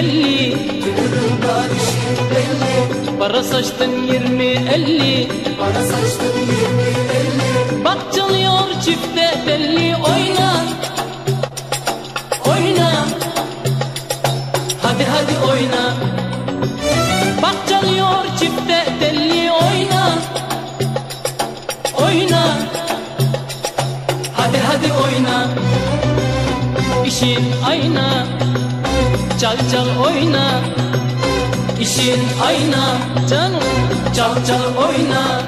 belli Kırında işin belli Para saçtın yirmi elli. Bana saçtın yirmi elli Bak çalıyor çifte telli oyna. Oyna. Hadi hadi oyna. Bak çalıyor çifte telli oyna. Oyna. Hadi hadi oyna. İşin ayna Çal çal oyna. İşin ayna Canım. Çal çal oyna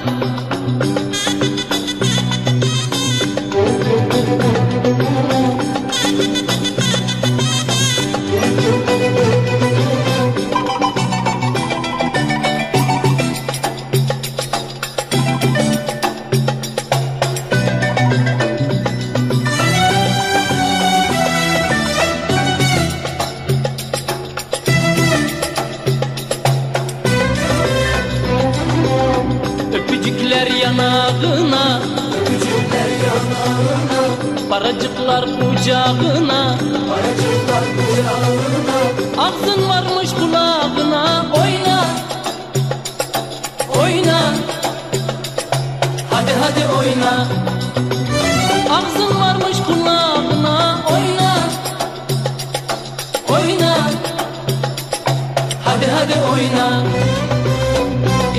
yanağına Öpücükler yanağına. Paracıklar kucağına. Paracıklar kucağına. Ağzın varmış kulağına. Oyna. Oyna. Hadi hadi oyna. Ağzın varmış kulağına. Oyna. Oyna. Hadi hadi oyna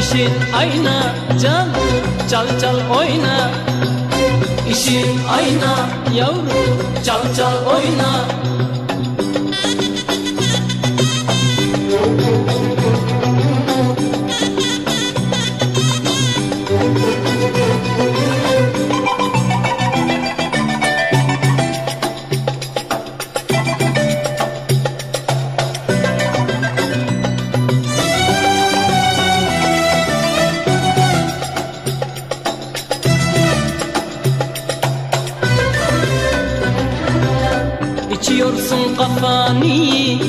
İşin ayna can Çal çal oyna. İşin ayna yavrum Çal çal oyna İçiyorsun kafan iyi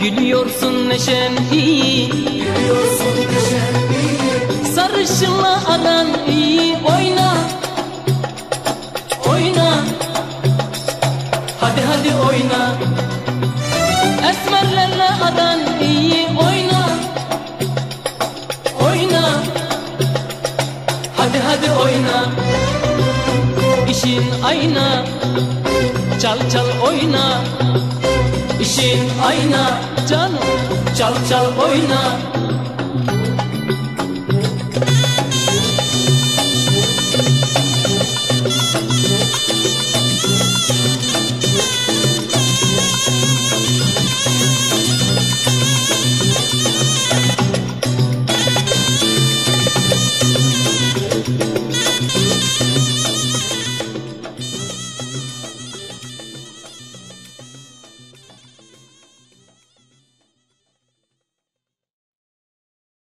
Gülüyorsun neşen iyi. Gülüyorsun neşen iyi. Sarışınla aran iyi. Oyna. Oyna. Hadi hadi oyna. Esmerlerle aran iyi. Oyna. Oyna. Hadi hadi oyna İşin ayna Çal çal oyna. İşin ayna Canım çal çal oyna